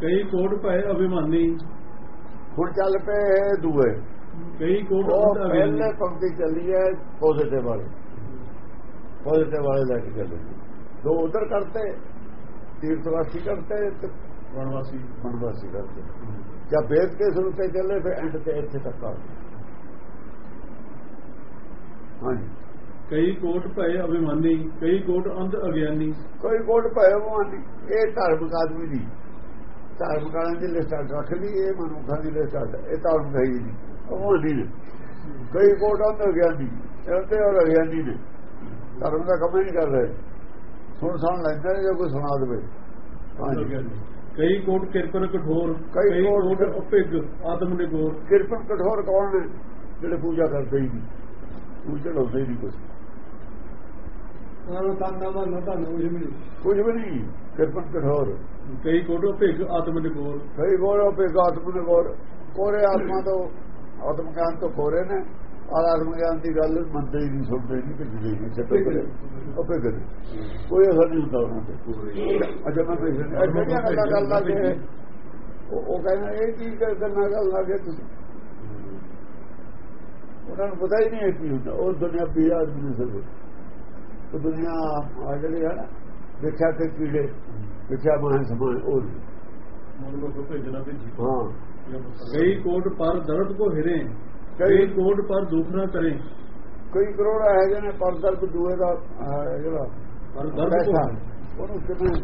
ਕਈ ਕੋਟ ਭਏ ਅਭਿਮਾਨੀ। ਹੁਣ ਚੱਲ ਪਏ ਦੂਏ। ਕਈ ਕੋਟ ਪਹਿਲੇ ਪੰਕਤੀ ਚੱਲੀ ਹੈ ਪੋਜ਼ਿਟਿਵ ਵਾਲੇ। ਪੋਜ਼ਿਟਿਵ ਵਾਲੇ ਲੈ ਕੇ ਚੱਲੇ। ਦੋ ਉਧਰ ਕਰਤੇ ਤੀਰਥਵਾਸੀ ਕਰਤੇ ਤੇ ਵਣਵਾਸੀ। ਬਣਵਾਸੀ ਕਰਤੇ ਜਦ ਵੇਦ ਕੇ ਸ਼ੁਰੂ ਤੇ ਚੱਲੇ ਫਿਰ ਐਂਡ ਤੇ ਇੱਥੇ ਤੱਕ ਆ। ਹਾਂਜੀ। ਕਈ ਕੋਟ ਭਏ ਅਭਿਮਾਨੀ ਕਈ ਕੋਟ ਅੰਧ ਅਗਿਆਨੀ। ਕੋਈ ਕੋਟ ਭਏ ਮਾਨੀ ਇਹ ਧਾਰਮਿਕ ਆਦਮੀ ਦੀ ਧਾਰਮਿਕ ਵਾਲਿਆਂ ਦੀ ਲਿਸਟ ਰੱਖ ਲਈ ਇਹ ਮਨੁੱਖਾਂ ਦੀ ਲਿਸਟ ਇਹ ਧਾਰਮਿਕ ਹੈ ਨਹੀਂ। ਉਹ ਨਹੀਂ ਨੇ। ਕਈ ਕੋਟ ਅੰਦਰ ਗਿਆਨੀ ਇਹਦੇ ਔਰ ਅਗਿਆਨੀ ਨੇ। ਧਰਮ ਦਾ ਕੰਮ ਹੀ ਨਹੀਂ ਕਰ ਰਹੇ। ਸੁਣ ਸੁਣ ਲੈਂਦੇ ਨੇ ਜੇ ਕੋਈ ਸੁਣਾ ਦੇਵੇ। ਕਈ ਕੋਟ ਕਿਰਪਨ ਕਠੋਰ ਕਈ ਕੋਟ- ਅਭਿਗ ਆਤਮ ਨਿਗੋਰ ਕਿਰਪਨ ਕਠੋਰ ਕੌਣ ਨੇ? ਜਿਹੜੇ ਪੂਜਾ ਕਰਦੇ ਹੀ ਨਹੀਂ। ਪੂਜਾ ਲਾਉਂਦੇ ਹੀ ਨਹੀਂ ਕੁਝ ਉਹਨਾਂ ਨੂੰ ਤਾਂ ਨਾ ਨਾ ਤਾਂ ਕੁਝ ਵੀ ਨਹੀਂ। ਕੁਝ ਵੀ ਨਹੀਂ। ਕਿਰਪਨ ਕਠੋਰ। ਕਈ ਕੋਟ ਅਭਿਗ ਆਤਮ ਨਿਗੋਰ ਕਈ ਗੋਰੋ ਪੇ ਆਤਮ ਨੇ ਗੋਰ ਕੋਰੇ ਆਤਮਾ ਤੋਂ ਆਤਮ ਗਿਆਨ ਤੋਂ ਕੋਰੇ ਨੇ। ਔਰ ਆਤਮ ਗਿਆਨ ਦੀ ਗੱਲ ਮੰਨਦੇ ਹੀ ਨਹੀਂ ਸੁਣਦੇ ਨਹੀਂ ਕਿ ਜੀ ਨਹੀਂ। ਛੱਡੋ ਪਰੇ ਉਹ ਪੇ ਗਏ ਕੋਈ ਅਸਰ ਨਹੀਂ ਹੁੰਦਾ ਉਹਨਾਂ ਤੇ। ਅਜਾ ਮੈਂ ਇਹ ਜਿਹੜੀਆਂ ਗੱਲਾਂ ਗੱਲ ਲੱਗੇ ਉਹ ਕਹਿੰਦਾ ਇਹ ਕੀ ਕਰ ਕਰਨਾ ਗੱਲ ਲੱਗੇ ਤੁਸੀਂ। ਉਹਨਾਂ ਨੂੰ ਪਤਾ ਹੀ ਨਹੀਂ ਇਹ ਕੀ ਹੁੰਦਾ। ਉਹ ਦੁਨੀਆ ਵੀ ਆਦਮੀ ਨੇ ਸਭ ਉਹ ਦੁਨੀਆ ਆ ਜਿਹੜੀ ਹੈ ਨਾ ਦੇਖਿਆ ਤੇ ਕੀੜੇ ਦੇਖਿਆ ਮਾਂ ਸਮਾਨ ਉਹ ਹਾਂ। ਕਈ ਕੋਟ ਪਰ ਦਰਦ ਕੋ ਹਿਰੇ ਕਈ ਕੋਟ ਪਰ ਦੁਖ ਨਾ ਕਰੇ। ਕਈ ਕਰੋੜ ਹੈਗੇ ਨੇ ਪਰ ਦਰਦ ਦੂਏ ਦਾ ਜਿਹੜਾ ਪਰ ਦਰਦ ਕੋ ਉਹਨੂੰ ਕਿਵੇਂ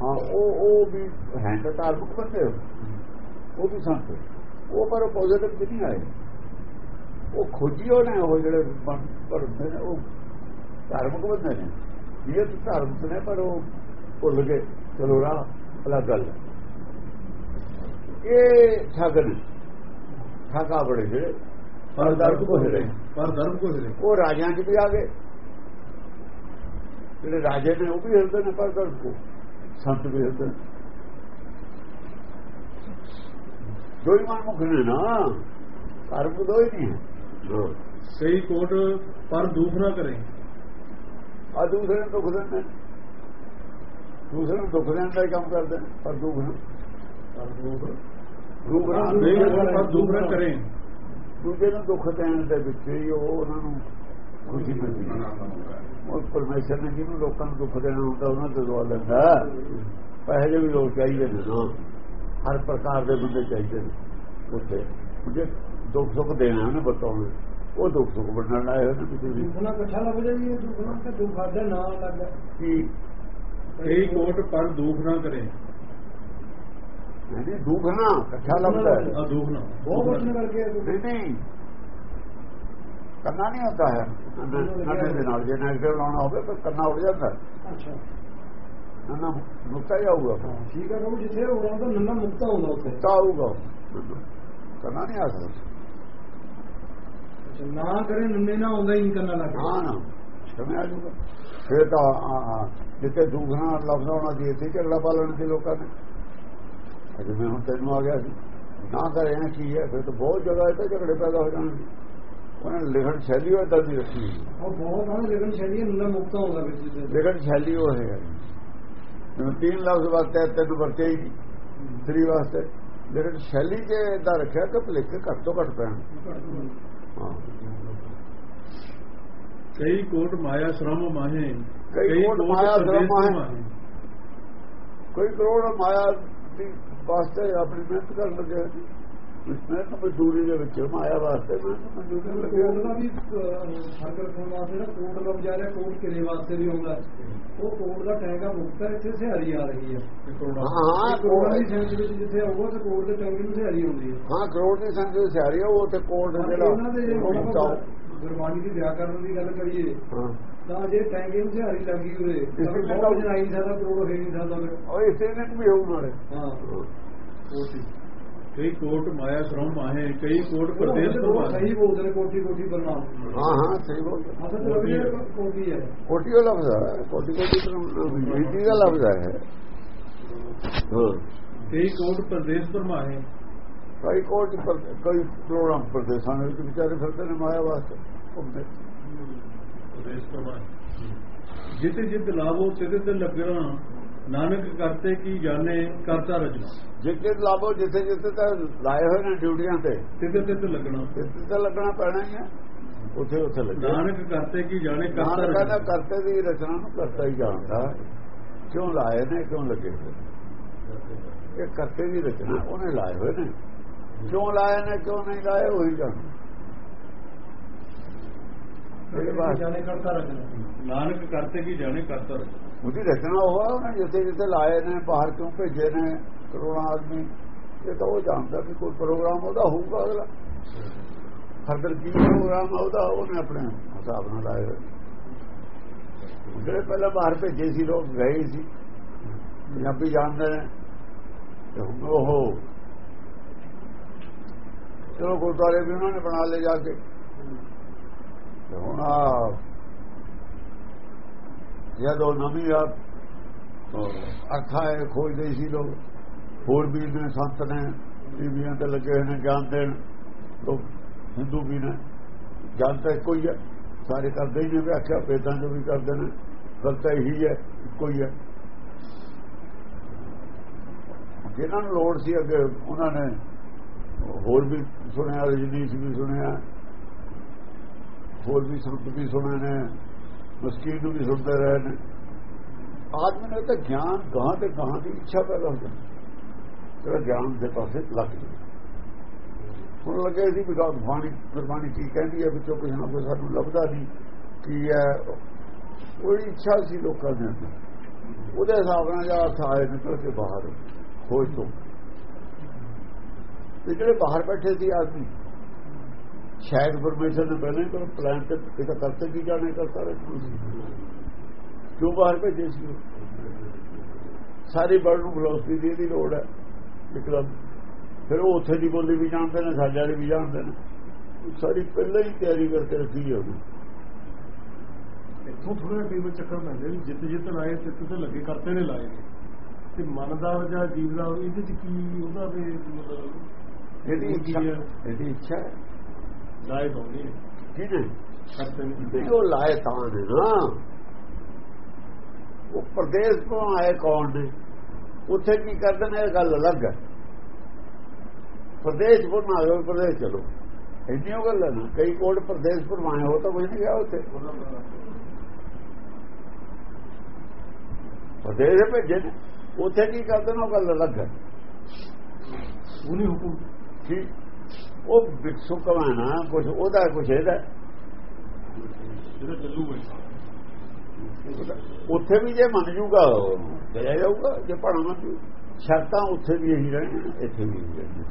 ਹਾਂ ਉਹ ਉਹ ਵੀ ਹੈ। ਤਾਂ ਧਾਰਮਿਕ ਬੰਦੇ ਉਹ ਵੀ ਸੰਤ ਉਹ ਪਰ ਪੋਜ਼ਿਟਿਵ ਨਹੀਂ ਆਏ। ਉਹ ਖੋਜੀਓ ਨੇ ਉਹ ਜਿਹੜੇ ਨੇ ਉਹ ਧਾਰਮਿਕ ਬੰਦੇ ਨੇ। ਇਹ ਤਾਂ ਧਾਰਮਿਕ ਨੇ ਪਰ ਉਹ ਭੁੱਲ ਗਏ। ਚਲੋ ਰਾਹ ਅਲੱਗ ਗੱਲ। ਇਹ ਠੱਗ ਨੇ ਠੱਗਾ ਬੜੇ ਜਿਹੜੇ ਪਰ ਦਰਦ ਕੋ ਹਿਰੇ ਪਰ ਦਰਦ ਕੋ ਹਿਰੇ ਉਹ ਰਾਜਿਆਂ 'ਚ ਵੀ ਆ ਗਏ। ਜਿਹੜੇ ਰਾਜੇ ਨੇ ਉਹ ਵੀ ਹਿਰਦੇ ਨੇ ਪਰ ਦਰਦ ਕੋ ਸੰਤ ਵੀ ਹਿਰਦੇ ਦੋ ਹੀ ਮਨ ਮੁਖ ਨੇ ਨਾ ਧਰਮ ਦੋ ਹੀ ਨਹੀਂ ਹੈ। ਕਈ ਕੋਟ ਪਰ ਦੁਖ ਨਾ ਕਰੇ। ਆ ਦੂਸਰੇ ਨੂੰ ਦੁੱਖ ਦਿੰਦੇ। ਦੂਸਰੇ ਨੂੰ ਦੁੱਖ ਦੇਣ ਦਾ ਹੀ ਕੰਮ ਕਰਦੇ ਪਰ ਦੁੱਖ ਨੂੰ ਕਰੇ। ਦੂਜੇ ਨੂੰ ਦੁੱਖ ਦੇਣ ਦੇ ਵਿੱਚ ਹੀ ਉਹ ਉਹਨਾਂ ਨੂੰ ਖੁਸ਼ੀ ਮਿਲਦੀ ਉਹ ਪਰਮੇਸ਼ਰ ਨੇ ਜਿਹਨੂੰ ਲੋਕਾਂ ਨੂੰ ਦੁੱਖ ਦੇਣਾ ਹੁੰਦਾ ਉਹਨਾਂ ਤੇ ਦਵਾ ਲੈਂਦਾ। ਦੇ ਵੀ ਲੋਕ ਚਾਹੀਦੇ ਨੇ ਨਾ। ਹਰ ਪ੍ਰਕਾਰ ਦੇ ਬੰਦੇ ਚਾਹੀਦੇ ਨੇ। ਉੱਥੇ। ਜੇ ਦੁੱਖ ਸੁੱਖ ਦੇਣਾ ਉਹਨੇ ਬਤਾਉਣਾ ਉਹ ਦੁੱਖ ਸੁੱਖ ਵੰਡਣ ਆਏ ਨੇ ਕਿਸੇ ਵੀ ਦੁਖਣਾ ਇਕੱਠਾ ਲੱਗ ਜਾਈ ਇਹ ਦੁਖਣਾ ਤੇ ਦੁੱਖ ਆਦੇ ਨਾ ਲੱਗ ਕੀ? ਕਈ ਕੋਟ ਪਰ ਦੁਖ ਨਾ ਕਰੇ। ਨਹੀਂ ਦੁੱਖ ਨਾ ਇਕੱਠਾ ਲੱਗਦਾ ਹੈ ਆ ਦੁਖ ਨਾ। ਬਹੁਤ ਕੁਝ ਕਰਕੇ ਨਹੀਂ ਨਹੀਂ। ਕਰਨਾ ਨਹੀਂ ਹੁੰਦਾ ਹੈ। ਨੰਨੇ ਦੇ ਨਾਲ ਜੇ ਨੈਗੇਟਿਵ ਲਾਉਣਾ ਹੋਵੇ ਤਾਂ ਕਰਨਾ ਉੱਡ ਜਾਂਦਾ। ਹੈ। ਅੱਛਾ ਨੰਨਾ ਮੁਕਤਾ ਜਾਊਗਾ ਹਾਂ, ਠੀਕ ਹੈ ਉਹ ਜਿੱਥੇ ਹੋਣਾ ਤਾਂ ਨੰਨਾ ਮੁਕਤਾ ਹੁੰਦਾ ਉੱਥੇ। ਤਾਂ ਆਊਗਾ। ਕਰਨਾ ਨਹੀਂ ਆ ਸਕਦਾ। ਨਾ ਕਰੇ ਨੰਨੇ ਨਾ ਆਉਂਦਾ ਹੀ ਨਹੀਂ ਕਰਨਾ ਲੱਗ ਹਾਂ ਨਾ ਸਮਝ ਆ ਫਿਰ ਤਾਂ ਹਾਂ, ਹਾਂ, ਜਿੱਥੇ ਦੂਖਣਾ ਲਫ਼ਜ਼ ਆਉਣਾ ਸੀ ਇੱਥੇ ਝਗੜਾ ਪਾ ਲੈਣਾ ਸੀ ਲੋਕਾਂ ਨੇ। ਅਜੇ ਮੈਂ ਹੁਣ ਤੈਨੂੰ ਆ ਗਿਆ ਸੀ। ਨਾ ਕਰੇ ਨਾ ਕੀ ਹੈ ਫਿਰ ਤਾਂ ਬਹੁਤ ਜਗ੍ਹਾ ਇੱਥੇ ਝਗੜੇ ਪੈਦਾ ਹੋ ਜਾਣਗੇ। ਉਹਨਾਂ ਨੇ ਲਿਖਣ ਸ਼ੈਲੀ ਉਹ ਏਦਾਂ ਦੀ ਰੱਖੀ ਹੈ। ਉਹ ਬਹੁਤ ਆਣੇ ਲੇਕਿਨ ਸ਼ਰੀਰ ਨੰਨਾ ਮੁਕਤਾ ਹੁੰਦਾ ਵਿੱਚ ਲਿਖਣ ਸ਼ੈਲੀ ਉਹ ਹੈ। ਜਿਵੇਂ ਤਿੰਨ ਲਫ਼ਜ਼ ਵਰਤੇ ਤਿੰਨ ਵਰਤੇ ਹੀ। ਤਰੀ ਵਾਸਤੇ। ਲੇਕਿਨ ਸ਼ੈਲੀ ਜੇ ਇਦਾਂ ਰੱਖਿਆ ਕਿ ਭੁਲੇਖੇ ਘੱਟ ਤੋਂ ਘੱਟ ਪੈਣ। ਹਾਂ ਕਈ ਕੋਟ ਮਾਇਆ ਸ਼ਰਮ ਮਾਹੇ ਕਈ ਕੋਟ ਮਾਇਆ ਸ਼ਰਮ ਮਾਹੇ। ਕੋਈ ਕਰੋੜ ਮਾਇਆ ਦੀ ਵਾਸਤੇ ਆਪਣੀ ਮਿਹਨਤ ਕਰਨ ਲੱਗੇ ਇਸ ਮਿਹਨਤ ਮਜ਼ਦੂਰੀ ਦੇ ਵਿੱਚ ਮਾਇਆ ਵਾਸਤੇ ਮਿਹਨਤ ਮਜ਼ਦੂਰੀ ਕਰਨ ਲੱਗੇ ਹੋਏ ਕੋਟ ਦਾ ਨੇ। ਵੀ ਸਰਕਲ ਫੋਨ ਵਾਸਤੇ ਨਾ ਕੋਟ ਦਾ ਵਿਚਾਰਿਆ ਕੋਟ ਕਿਲੇ ਵਾਸਤੇ ਵੀ ਆਉਂਦਾ। ਹੈ। ਉਹ ਕੋਟ ਦਾ ਟੈਂਗਾ ਮੁਕਤਾ ਇੱਥੇ ਸਿਹਾਰੀ ਆ ਰਹੀ ਹੈ ਹਾਂ ਕਰੋੜਾਂ ਦੀ ਸੈਂਸ ਵਿੱਚ ਜਿੱਥੇ ਆਊਗਾ ਤੇ ਕੋਟ ਦੇ ਟੈਂਗੇ ਨੂੰ ਸਿਹਾਰੀ ਆਉਂਦੀ ਹੈ ਹਾਂ ਕਰੋੜ ਦੀ ਸੰਖਿਆ ਸਿਆਰੀ ਆ ਉਹ ਤੇ ਕੋਟ ਜਿਹੜਾ ਇਹਨਾਂ ਦੇ ਜੇ ਉਹ- ਗੁਰਬਾਣੀ ਦੀ ਵਿਆਕਰਨ ਦੀ ਗੱਲ ਕਰੀਏ ਹਾਂ। ਤਾਂ ਜੇ ਟੈਂਗੇ ਨੂੰ ਸਿਹਾਰੀ ਲੱਗੀ ਉਰੇ ਤਾਂ ਕੁਝ ਨਹੀਂ ਸਕਦਾ ਕਰੋੜ ਹੋ ਨਹੀਂ ਸਕਦਾ। ਉਹ ਇਸੇ ਨੇ ਵੀ ਹੋਊ ਨਾਲੇ ਹਾਂ। ਕਈ ਕੋਟ ਮਾਇਆ ਸ਼ਰਮ ਮਾਹੇ ਕਈ ਕੋਟ ਪ੍ਰਦੇਸ਼ ਤੋਂ ਸਹੀ ਬੋਲਦੇ ਨੇ ਕੋਠੀ ਕੋਠੀ ਬਰਨਾਮ ਹਾਂ ਹਾਂ ਸਹੀ ਬੋਲ ਅਸਲ ਕੋਠੀ ਹੈ। ਕੋਟੀ ਲਫ਼ਜ਼ ਹੈ। ਕੋਟੀ ਕੋਟੀ ਤੋਂ ਰੀਤੀ ਦਾ ਲਫ਼ਜ਼ ਹੈ। ਹਾਂ ਕਈ ਕੋਟ ਪ੍ਰਦੇਸ ਪਰਮਾਹੇ ਕਈ ਕੋਟ ਪਰ ਕਈ ਕਰੋੜਾਂ ਪ੍ਰਦੇਸ਼ਾਂ ਦੇ ਵਿੱਚ ਵਿਚਾਰੇ ਫਿਰਦੇ ਨੇ ਮਾਇਆ ਵਾਸਤੇ। ਪ੍ਰਦੇਸ ਪਰਮਾਹੇ ਜਿਤੇ ਜਿਤ ਲਾਵੋ ਤਿਤੇ ਤੇ ਲੱਗਣਾ ਨਾਨਕ ਕਰਤੇ ਕੀ ਜਾਣੇ ਕਰਤਾ ਰਚਨਾ ਜਿੱਥੇ ਲਾਭੋ ਜਿੱਥੇ ਜਿੱਥੇ ਤਾਂ ਲਾਏ ਹੋਏ ਨੇ ਡਿਊਟੀਆਂ ਤੇ। ਤਿੱਤੇ ਤਿੱਤ ਲੱਗਣਾ। ਜਿੱਥੇ ਤਾਂ ਲੱਗਣਾ ਪੈਣਾ ਹੀ ਹੈ ਉੱਥੇ ਉੱਥੇ ਲੱਗਣਾ ਨਾਨਕ ਕਰਤੇ ਕੀ ਜਾਣੇ ਕਰਤਾ ਨਾਨਕ ਕਹਿੰਦਾ ਰਚਨਾ ਕਰਤੇ ਦੀ ਰਚਨਾ ਨੂੰ ਕਰਤਾ ਹੀ ਜਾਣਦਾ। ਕਿਉਂ ਲਾਏ ਨੇ ਕਿਉਂ ਲੱਗੇ। ਇਹ ਕਰਤੇ ਦੀ ਰਚਨਾ ਉਹਨੇ ਲਾਏ ਹੋਏ ਨੇ। ਕਿਉਂ ਲਾਏ ਨੇ ਕਿਉਂ ਨਹੀਂ ਲਾਏ ਬਾਅਦ ਜਾਣੇ ਨਾਨਕ ਕਰਤੇ ਕੀ ਜਾਣੇ ਕਰਤਾ ਰਚਨਾ ਉਹਦੀ ਰਚਨਾ ਉਹ ਆ, ਉਹਨੇ ਜਿੱਥੇ ਜਿੱਥੇ ਲਾਏ ਨੇ, ਬਾਹਰ ਕਿਉਂ ਭੇਜੇ ਨੇ ਕਰੋਨਾ ਆਦਮੀ। ਇਹ ਤਾਂ ਉਹ ਜਾਣਦਾ ਕਿ ਕੋਈ ਪ੍ਰੋਗਰਾਮ ਉਹਦਾ ਹੋਊਗਾ ਅਗਲਾ। ਫਰਦਰ ਕੀ ਪ੍ਰੋਗਰਾਮ ਉਹਦਾ, ਉਹਨੇ ਆਪਣੇ ਹਿਸਾਬ ਨਾਲ ਲਾਏ ਜਿਹੜੇ ਪਹਿਲਾਂ ਬਾਹਰ ਭੇਜੇ ਸੀ, ਲੋਕ ਗਏ ਸੀ। ਪੰਜਾਬੀ ਜਾਣਦੇ ਨੇ। ਤੇ ਹੁਣ ਉਹ ਚਲੋ ਗੁਰਦੁਆਰੇ ਵੀ ਉਹਨਾਂ ਨੇ ਬਣਾ ਲਏ ਜਾ ਕੇ। ਹੁਣ ਆ ਜਦੋਂ ਨਵੀਂ ਆ ਅਰਥਾਂ ਇਹ ਖੋਜਦੇ ਸੀ ਲੋਕ। ਹੋਰ ਵੀ ਨੇ ਸੰਤ ਨੇ ਟੀਵੀਆਂ ਤੇ ਲੱਗੇ ਹੋਏ ਨੇ ਗਿਆਨ ਦੇਣ ਲੋਕ ਹਿੰਦੂ ਵੀ ਨੇ। ਗਿਆਨ ਤਾਂ ਇੱਕੋ ਹੀ ਹੈ ਸਾਰੇ ਕਰਦੇ ਹੀ ਨੇ ਵਿਆਖਿਆ ਵੇਦਾਂ ਜੋ ਵੀ ਕਰਦੇ ਨੇ। ਗੱਲ ਤਾਂ ਇਹੀ ਹੈ ਇੱਕੋ ਹੀ ਹੈ। ਜਿਹਨਾਂ ਨੂੰ ਲੋੜ ਸੀ ਅੱਗੇ ਉਹਨਾਂ ਨੇ ਹੋਰ ਵੀ ਸੁਣਿਆ ਰਜਨੀਸ਼ ਵੀ ਸੁਣਿਆ। ਹੋਰ ਵੀ ਸੰਤ ਵੀ ਸੁਣੇ ਨੇ। ਮਸਕੀਨ ਨੂੰ ਵੀ ਸੁਣਦੇ ਰਹੇ ਨੇ ਆਦਮੀ ਨੇ ਤਾਂ ਗਿਆਨ ਗਾਂ ਤੇ ਗਾਂ ਦੀ ਇੱਛਾ ਪੈਦਾ ਹੋ। ਜਾਂਦੀ ਜਿਹੜਾ ਗਿਆਨ ਦੇ ਪਾਸੇ ਲੱਗ ਜਾਂਦਾ ਹੁਣ ਲੱਗੇ ਸੀ ਵੀ ਗਾਂ ਬਾਣੀ, ਗੁਰਬਾਣੀ ਕੀ ਕਹਿੰਦੀ ਹੈ, ਵਿੱਚੋਂ ਕੁਝ ਨਾ ਕੁਝ ਸਾਨੂੰ ਲੱਭਦਾ ਨਹੀਂ ਕੀ ਹੈ ਉਹ ਇੱਛਾ ਸੀ ਲੋਕਾਂ ਦੇ ਅੰਦਰ। ਉਹਦੇ ਹਿਸਾਬ ਨਾਲ ਜਾਂ ਅਰਥ ਆਏ, ਨਿਕਲ ਕੇ ਬਾਹਰ, ਖੋਜ ਤੋਂ। ਤੇ ਜਿਹੜੇ ਬਾਹਰ ਬੈਠੇ ਸੀ ਆਦਮੀ ਸ਼ਾਇਦ ਪਰਮੇਸ਼ਰ ਨੇ ਪਹਿਲਾਂ ਹੀ ਪਲਾਨ ਤੇ ਕਿਤਾ ਕਰਤੇ ਕੀ ਜਾਣੇ ਕਰਤਾ ਰਹੇ ਕਿਉਂ ਬਾਹਰ ਭੇਜੇ ਸੀ? ਸਾਰੀ ਵਰਲਡ ਨੂੰ ਫਿਲਾਸਫੀ ਦੀ ਇਹਦੀ ਲੋੜ ਹੈ। ਵਿਕਰਮ ਫਿਰ ਉਹ ਉੱਥੇ ਦੀ ਬੋਲੀ ਵੀ ਜਾਣਦੇ ਨੇ ਸਾਡੇ ਵਾਲੀ ਵੀ ਜਾਣਦੇ ਨੇ। ਸਾਰੀ ਪਹਿਲਾਂ ਹੀ ਤਿਆਰੀ ਕਰਕੇ ਰੱਖੀ ਹੈ। ਉਹਦੀ ਇੱਥੋਂ ਥੋੜਾ ਕਈ ਵਾਰ ਚੱਕਰ ਪੈਂਦੇ ਵੀ ਜਿੱਤ ਜਿੱਤ ਲਾਏ ਤਿੱਤ ਤੇ ਲੱਗੇ ਕਰਤੇ ਨੇ ਲਾਏ। ਨੇ ਤੇ ਮਨ ਦਾ ਜਾਂ ਜੀਵ ਦਾ ਇਹਦੇ ਚ ਕੀ ਉਹਦਾ ਵੀ ਮਤਲਬ ਇਹਦੀ ਇੱਛਾ? ਇਹਦੀ ਇੱਛਾ ਹੈ ਲਾਏ ਤਾਂ ਨਹੀਂ ਕਿਹਨੇ ਕਰਤੇ ਨੇ ਵੀ ਉਹ ਤਾਂ ਨੇ ਨਾ। ਉਹ ਪ੍ਰਦੇਸ਼ ਤੋਂ ਆਏ ਕੌਣ ਨੇ? ਉੱਥੇ ਕੀ ਕਰਦੇ ਨੇ? ਇਹ ਗੱਲ ਅਲੱਗ ਹੈ। ਪ੍ਰਦੇਸ਼ ਨਾ ਆਏ ਪ੍ਰਦੇਸ਼ ਚਲੋ। ਇੰਨੀ ਉਹ ਗੱਲ ਨਾ ਕਈ ਕੋਡ ਪ੍ਰਦੇਸ਼ ਪਰਵਾਏ ਹੋ ਤਾਂ ਕੁਝ ਨਹੀਂ ਗਿਆ ਉੱਥੇ। ਪ੍ਰਦੇਸ਼ ਭੇਜੇ ਨੇ। ਉੱਥੇ ਕੀ ਕਰਦੇ ਨੇ? ਉਹ ਗੱਲ ਅਲੱਗ ਹੈ। ਉਹ ਨਹੀਂ ਹੁਕਮ ਕਿ ਉਹ ਵਿਕਸੋ ਕਮਾਣਾ ਕੁਝ ਉਹਦਾ ਕੁਝ ਇਹਦਾ। ਉੱਥੇ ਵੀ ਜੇ ਮੰਨ ਜੂਗਾ ਚਲਿਆ ਜਾਊਗਾ ਜੇ ਪੜਾ ਮੰਨ ਸ਼ਰਤਾਂ ਉੱਥੇ ਵੀ ਇਹੀ ਰਹਿਣੀਆਂ ਇੱਥੇ ਵੀ ਇਹੀ ਰਹਿਣੀਆਂ।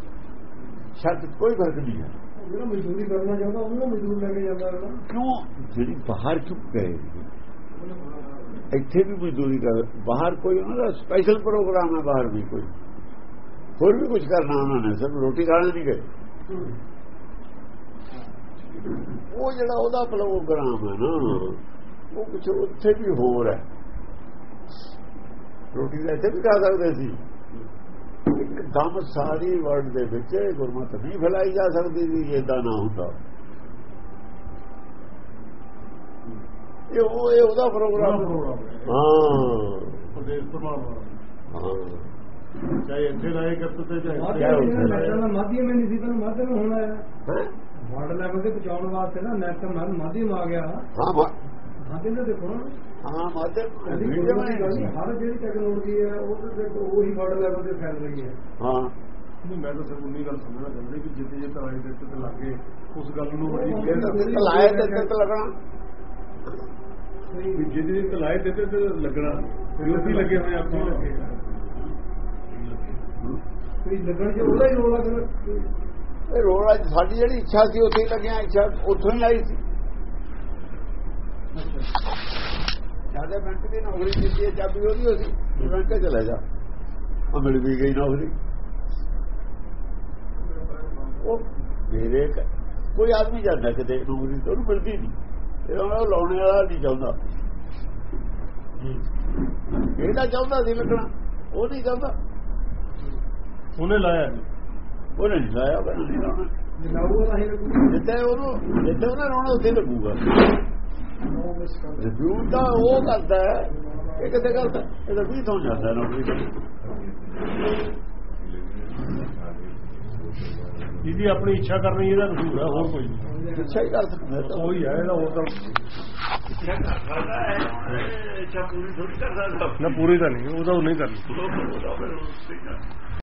ਸ਼ਰਤ ਕੋਈ ਫ਼ਰਕ ਨਹੀਂ ਹੈ। ਜਿਹੜਾ ਮਜ਼ਦੂਰੀ ਕਰਨਾ ਚਾਹੁੰਦਾ ਉਹਨੂੰ ਮਜ਼ਦੂਰ ਲੈ ਕੇ ਜਾਂਦਾ ਕਿਉਂ? ਜਿਹੜੀ ਬਾਹਰ ਕਿਉਂ ਗਏ ਇੱਥੇ ਵੀ ਮਜ਼ਦੂਰੀ ਕਰ ਬਾਹਰ ਕੋਈ ਉਹਨਾਂ ਦਾ ਸਪੈਸ਼ਲ ਪ੍ਰੋਗਰਾਮ ਹੈ ਬਾਹਰ ਵੀ ਕੋਈ। ਹੋਰ ਵੀ ਕੁਝ ਕਰਨਾ ਉਹਨਾਂ ਨੇ ਸਿਰਫ ਰੋਟੀ ਖਾਣ ਨਹੀਂ ਗਏ। ਉਹ ਜਿਹੜਾ ਉਹਦਾ ਪ੍ਰੋਗਰਾਮ ਹੈ ਨਾ ਉਹ ਕੁਝ ਉੱਥੇ ਵੀ ਹੋਰ ਹੈ। ਰੋਟੀ ਦਾ ਇੱਥੇ ਵੀ ਖਾ ਸਕਦੇ ਸੀ। ਇੱਕਦਮ ਸਾਰੀ ਵਰਲਡ ਦੇ ਵਿੱਚ ਗੁਰਮਤ ਨਹੀਂ ਫੈਲਾਈ ਜਾ ਸਕਦੀ ਸੀ ਇਦਾਂ ਨਾ ਹੁੰਦਾ। ਇਹ ਉਹ ਇਹ ਉਹਦਾ ਪ੍ਰੋਗਰਾਮ ਹੈ। ਪ੍ਰਦੇਸ਼ ਪ੍ਰਮਾਣ ਹਾਂ। ਚਾਹੇ ਇੱਥੇ ਲਾਏ ਕਰਤੇ ਤੇ ਚਾਹੇ ਮਾਧਿਅਮ ਦਾ ਮਾਧਿਅਮ ਨਹੀਂ ਸੀ ਤਾਂ ਮਾਧਿਅਮ ਹੁਣ ਆਇਆ। ਹੈਂ? ਵਰਡ ਲੈਵਲ ਤੇ ਪਹੁੰਚਾਉਣ ਵਾਸਤੇ ਨਾ ਨੈਟ ਨਾਲ ਮਾਧਿਅਮ ਆ ਗਿਆ। ਹਾਂ ਮਾਧਿਅਮ ਦੇ ਦੇਖੋ ਹਾਂ ਹੈ। ਹਰ ਜਿਹੜੀ ਟੈਕਨੋਲੋਜੀ ਹੈ ਉਹ ਤੇ ਦੇਖੋ ਉਹੀ ਵਰਡ ਲੈਵਲ ਤੇ ਫੈਲ ਰਹੀ ਹੈ। ਹਾਂ। ਨਹੀਂ ਮੈਂ ਤਾਂ ਸਿਰਫ ਉਨੀ ਗੱਲ ਸਮਝਣਾ ਚਾਹੁੰਦਾ ਕਿ ਜਿੱਤੇ ਜਿੱਤ ਲਾਏ ਤਿੱਤ ਤੇ ਲੱਗੇ ਉਸ ਗੱਲ ਨੂੰ ਬੜੀ ਉਹ ਖੇਡ ਤਾਂ- ਲੱਗਣਾ। ਵੀ ਜਿੱਤੇ ਜਿੱਤ ਲਾਏ ਤਿੱਤ ਤੇ ਲੱਗਣਾ। ਹੀ ਲੱਗੇ ਹੋਏ ਆਪਾਂ ਲੱਗੇ ਕੋਈ ਲੱਗਣ ਚ ਉਹਦਾ ਹੀ ਰੋਲ ਲੱਗਣਾ ਇਹ ਰੋਲਾ ਸਾਡੀ ਜਿਹੜੀ ਇੱਛਾ ਸੀ, ਉੱਥੇ ਹੀ ਲੱਗਿਆ ਇੱਛਾ, ਉੱਥੋਂ ਹੀ ਆਈ ਸੀ। ਜ਼ਿਆਦਾ ਬੈਂਕ ਦੀ ਨੌਕਰੀ ਦਿੱਤੀ ਹੈ, ਚਾਬੀ ਉਹਦੀ ਹੋਦੀ ਬੈਂਕ ਚਲਾ ਜਾ। ਆ ਮਿਲ ਵੀ ਗਈ ਨੌਕਰੀ। ਉਹ ਮੇਰੇ ਕੋਈ ਆਦਮੀ ਜਾਂਦਾ ਕਿਤੇ, ਨੌਕਰੀ ਤੋਂ ਉਹਨੂੰ ਮਿਲਦੀ ਨਹੀਂ। ਇਹ ਉਹ ਲਾਉਣੇ ਵਾਲਾ ਨਹੀਂ ਚਾਹੁੰਦਾ। ਇਹਦਾ ਚਾਹੁੰਦਾ ਸੀ ਲੱਗਣਾ, ਉਹ ਨਹੀਂ ਚਾਹੁੰਦਾ। ਉਹਨੇ ਲਾਇਆ ਉਹਨੇ ਨਹੀਂ ਲਾਇਆ ਬਣਾ ਨਹੀਂ ਲਾਉਣਾ। ਜਨਾਊ ਤਾਂ ਹੀ ਜਿੱਥੇ ਉਹਨੂੰ ਜਿੱਥੇ ਉਹਨੇ ਰੋਣਾ ਉੱਥੇ ਲੱਗੂਗਾ। ਕਰ ਰਿਵਿਊ ਤਾਂ ਉਹ ਕਰਦਾ ਹੈ ਇਹ ਕਿਤੇ ਗਲਤ ਹੈ ਇਹ ਤਾਂ ਵੀ ਤੋਂ ਜਾਂਦਾ ਨੌਕਰੀ ਜਿਹਦੀ ਆਪਣੀ ਇੱਛਾ ਕਰਨੀ ਇਹਦਾ ਕਸੂਰ ਹੈ ਹੋਰ ਕੋਈ ਨਹੀਂ। ਅੱਛਾ ਹੀ ਸਮਝਦਾ ਬਸ ਉਹੀ ਹੈ ਇਹਦਾ ਹੋਰ ਤਾਂ ਇੱਛਾ ਕਰ ਸਕਦਾ ਇੱਛਾ ਪੂਰੀ ਕਰ ਸਕਦਾ ਨਾ ਪੂਰੀ ਤਾਂ ਨਹੀਂ ਉਹਦਾ ਉਹ ਨਹੀਂ ਕਰਨੀ